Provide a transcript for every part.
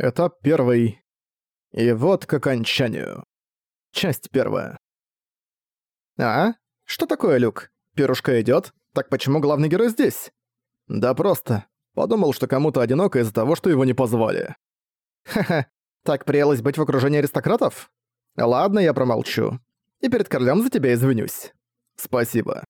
Этап первый. И вот к окончанию. Часть первая. «А? Что такое, Люк? Пирушка идёт? Так почему главный герой здесь?» «Да просто. Подумал, что кому-то одиноко из-за того, что его не позвали». «Ха-ха, так приелось быть в окружении аристократов? Ладно, я промолчу. И перед королем за тебя извинюсь. Спасибо».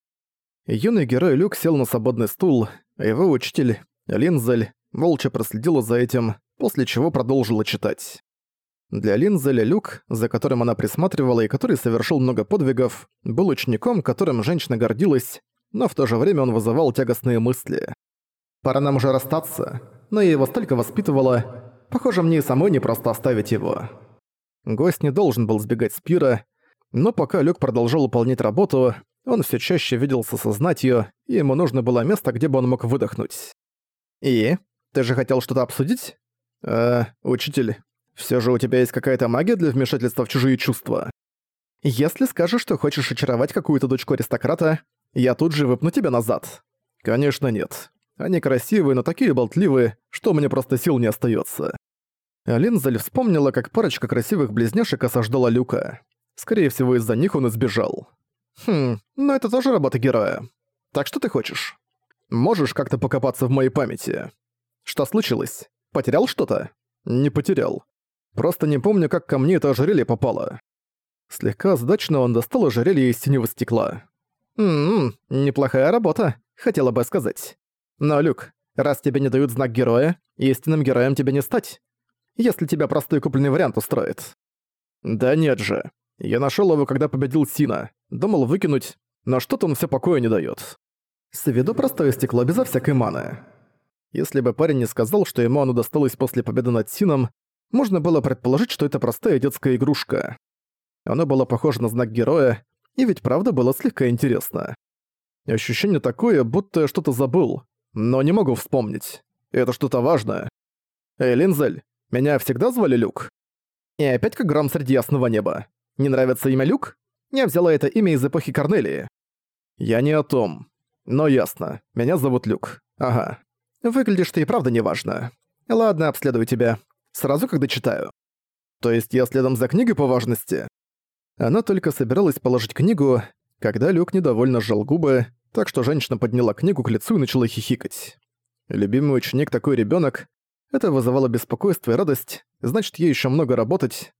Юный герой Люк сел на свободный стул, а его учитель, Линзель, молча проследила за этим, после чего продолжила читать. Для Линзеля Люк, за которым она присматривала и который совершил много подвигов, был учеником, которым женщина гордилась, но в то же время он вызывал тягостные мысли. «Пора нам уже расстаться, но я его столько воспитывала. Похоже, мне и самой не просто оставить его». Гость не должен был сбегать с пира, но пока Люк продолжал выполнять работу, он все чаще виделся со знатью, и ему нужно было место, где бы он мог выдохнуть. «И? Ты же хотел что-то обсудить?» «Э, учитель, все же у тебя есть какая-то магия для вмешательства в чужие чувства?» «Если скажешь, что хочешь очаровать какую-то дочку аристократа, я тут же выпну тебя назад». «Конечно нет. Они красивые, но такие болтливые, что мне просто сил не остается. Линзель вспомнила, как парочка красивых близняшек осаждала Люка. Скорее всего, из-за них он избежал. «Хм, но это тоже работа героя. Так что ты хочешь? Можешь как-то покопаться в моей памяти? Что случилось? Потерял что-то? Не потерял. Просто не помню, как ко мне это ожерелье попало. Слегка сдачно он достал ожерелье из синего стекла. «Ммм, неплохая работа, хотела бы сказать. Но, Люк, раз тебе не дают знак героя, истинным героем тебе не стать. Если тебя простой купленный вариант устроит». «Да нет же. Я нашел его, когда победил Сина. Думал выкинуть, но что-то он все покоя не дает. С виду простое стекло безо всякой маны. Если бы парень не сказал, что ему оно досталось после победы над Сином, можно было предположить, что это простая детская игрушка. Оно было похоже на знак героя, и ведь правда было слегка интересно. Ощущение такое, будто я что-то забыл, но не могу вспомнить. Это что-то важное. Эй, Линзель, меня всегда звали Люк? И опять как гром среди ясного неба. Не нравится имя Люк? Я взяла это имя из эпохи Корнелии. Я не о том. Но ясно. Меня зовут Люк. Ага. Выглядишь ты и правда неважно. Ладно, обследую тебя. Сразу, когда читаю. То есть я следом за книгой по важности? Она только собиралась положить книгу, когда Люк недовольно сжал губы, так что женщина подняла книгу к лицу и начала хихикать. Любимый ученик такой ребенок. Это вызывало беспокойство и радость, значит, ей еще много работать.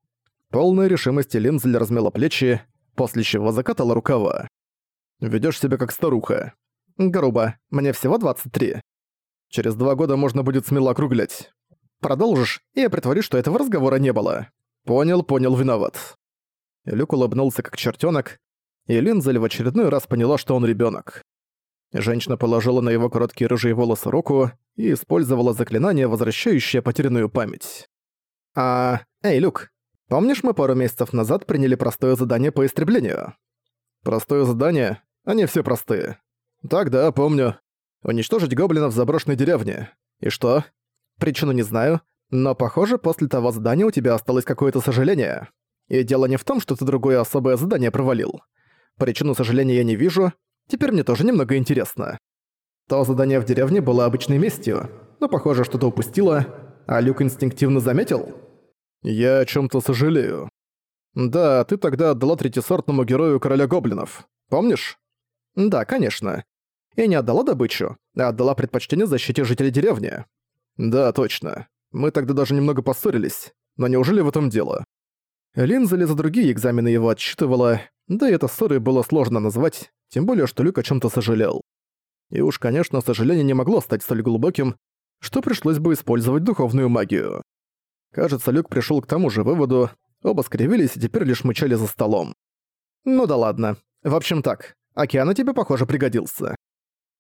Полная решимости Линзель размела плечи, после чего закатала рукава. Ведешь себя как старуха. Грубо, мне всего 23. Через два года можно будет смело округлять. Продолжишь, и я притворюсь, что этого разговора не было. Понял, понял, виноват. Люк улыбнулся как чертенок, и Линзель в очередной раз поняла, что он ребенок. Женщина положила на его короткие рыжие волосы руку и использовала заклинание, возвращающее потерянную память. «А... Эй, Люк, помнишь, мы пару месяцев назад приняли простое задание по истреблению?» «Простое задание? Они все простые». «Так, да, помню. Уничтожить гоблинов в заброшенной деревне. И что? Причину не знаю, но похоже, после того задания у тебя осталось какое-то сожаление. И дело не в том, что ты другое особое задание провалил. Причину сожаления я не вижу, теперь мне тоже немного интересно. То задание в деревне было обычной местью, но похоже, что-то упустила, а Люк инстинктивно заметил. Я о чем то сожалею. Да, ты тогда отдала третьесортному герою короля гоблинов. Помнишь? Да, конечно и не отдала добычу, а отдала предпочтение защите жителей деревни. Да, точно. Мы тогда даже немного поссорились. Но неужели в этом дело? Линза за другие экзамены его отсчитывала, да и это ссорой было сложно назвать, тем более, что Люк о чем то сожалел. И уж, конечно, сожаление не могло стать столь глубоким, что пришлось бы использовать духовную магию. Кажется, Люк пришел к тому же выводу, оба скривились и теперь лишь мычали за столом. Ну да ладно. В общем так, океан тебе, похоже, пригодился.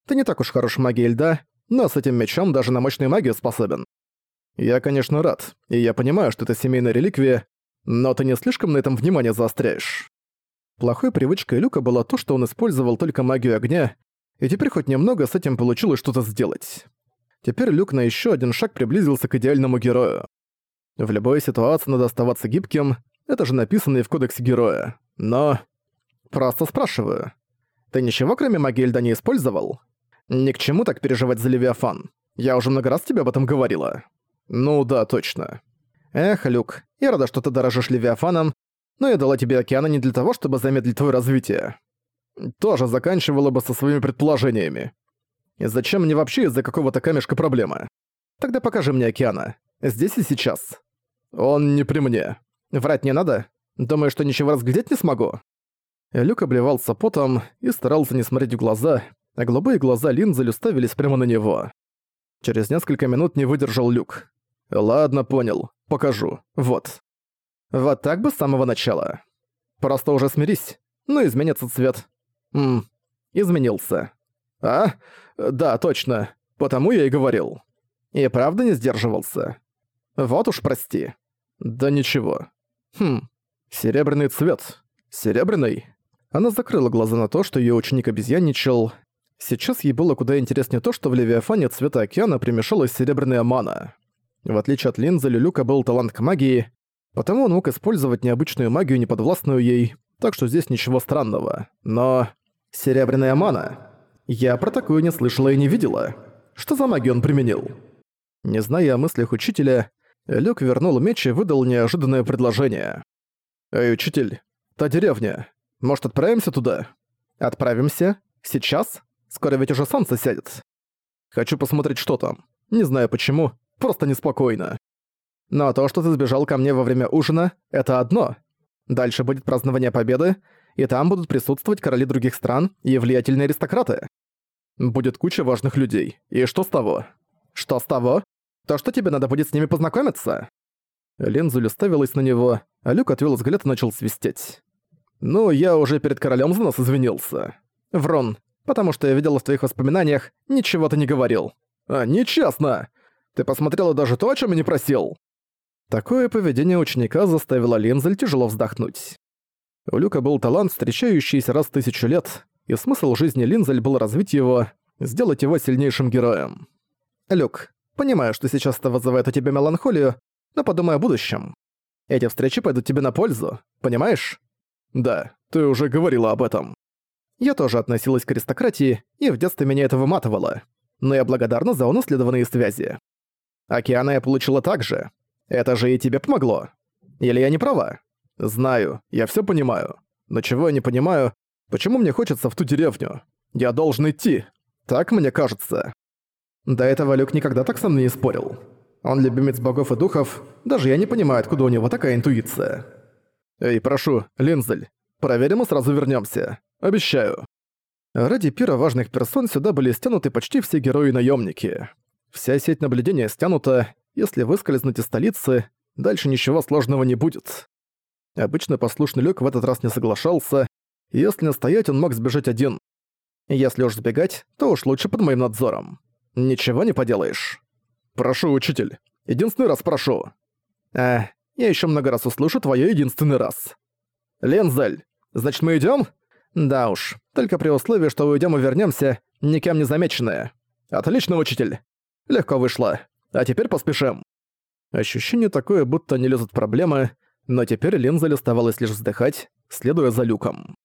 Ты не так уж хорош в магии льда, но с этим мечом даже на мощную магию способен. Я, конечно, рад, и я понимаю, что это семейная реликвия, но ты не слишком на этом внимание заостряешь. Плохой привычкой Люка было то, что он использовал только магию огня, и теперь хоть немного с этим получилось что-то сделать. Теперь Люк на еще один шаг приблизился к идеальному герою. В любой ситуации надо оставаться гибким, это же написано и в кодексе героя. Но... Просто спрашиваю. Ты ничего кроме магии льда не использовал? Ни к чему так переживать за Левиафан. Я уже много раз тебе об этом говорила. Ну да, точно. Эх, Люк, я рада, что ты дорожишь Левиафаном, но я дала тебе океана не для того, чтобы замедлить твое развитие. Тоже заканчивала бы со своими предположениями. И зачем мне вообще из-за какого-то камешка проблема? Тогда покажи мне океана. Здесь и сейчас. Он не при мне. Врать не надо? Думаю, что ничего разглядеть не смогу?» Люк обливался потом и старался не смотреть в глаза, а голубые глаза Линзель уставились прямо на него. Через несколько минут не выдержал Люк. «Ладно, понял. Покажу. Вот». Вот так бы с самого начала. Просто уже смирись. Ну, изменится цвет. Ммм, изменился. А? Да, точно. Потому я и говорил. И правда не сдерживался. Вот уж прости. Да ничего. Хм, серебряный цвет. Серебряный? Она закрыла глаза на то, что её ученик обезьянничал. Сейчас ей было куда интереснее то, что в Левиафане цвета океана примешалась серебряная мана. В отличие от линзы, Люлюка был талант к магии, потому он мог использовать необычную магию, неподвластную ей, так что здесь ничего странного. Но... Серебряная мана? Я про такую не слышала и не видела. Что за магию он применил? Не зная о мыслях учителя, Люк вернул меч и выдал неожиданное предложение. «Эй, учитель, та деревня. Может, отправимся туда?» «Отправимся? Сейчас? Скоро ведь уже солнце сядет. Хочу посмотреть, что там. Не знаю почему, просто неспокойно. Но то, что ты сбежал ко мне во время ужина, это одно. Дальше будет празднование победы, и там будут присутствовать короли других стран и влиятельные аристократы. Будет куча важных людей. И что с того? Что с того? То, что тебе надо будет с ними познакомиться?» Лензуль уставилась на него, а Люк отвел взгляд и начал свистеть. «Ну, я уже перед королем за нас извинился. Врон, потому что я видел в твоих воспоминаниях, ничего ты не говорил. А, нечестно! Ты посмотрела даже то, о чем я не просил!» Такое поведение ученика заставило Линзель тяжело вздохнуть. У Люка был талант, встречающийся раз в тысячу лет, и смысл жизни Линзель был развить его, сделать его сильнейшим героем. «Люк, Понимаю, что сейчас это вызывает у тебя меланхолию, но подумай о будущем. Эти встречи пойдут тебе на пользу, понимаешь? Да, ты уже говорила об этом. Я тоже относилась к аристократии, и в детстве меня это выматывало. Но я благодарна за унаследованные связи. Океана я получила также. Это же и тебе помогло. Или я не права? Знаю, я все понимаю. Но чего я не понимаю, почему мне хочется в ту деревню? Я должен идти. Так мне кажется. До этого Люк никогда так со мной не спорил. Он любимец богов и духов, даже я не понимаю, откуда у него такая интуиция. Эй, прошу, Линзель, проверим и сразу вернемся. Обещаю. Ради пира важных персон сюда были стянуты почти все герои-наемники. Вся сеть наблюдения стянута, если выскользнуть из столицы, дальше ничего сложного не будет. Обычно послушный Люк в этот раз не соглашался, если настоять, он мог сбежать один. Если уж сбегать, то уж лучше под моим надзором. Ничего не поделаешь. Прошу, учитель. Единственный раз прошу. А, я еще много раз услышу твое единственный раз. Лензель, значит мы идем? Да уж, только при условии, что уйдем и вернемся, никем не замеченные. Отлично, учитель. Легко вышло. А теперь поспешим. Ощущение такое, будто не лезут проблемы, но теперь Лензель оставалось лишь вздыхать, следуя за люком.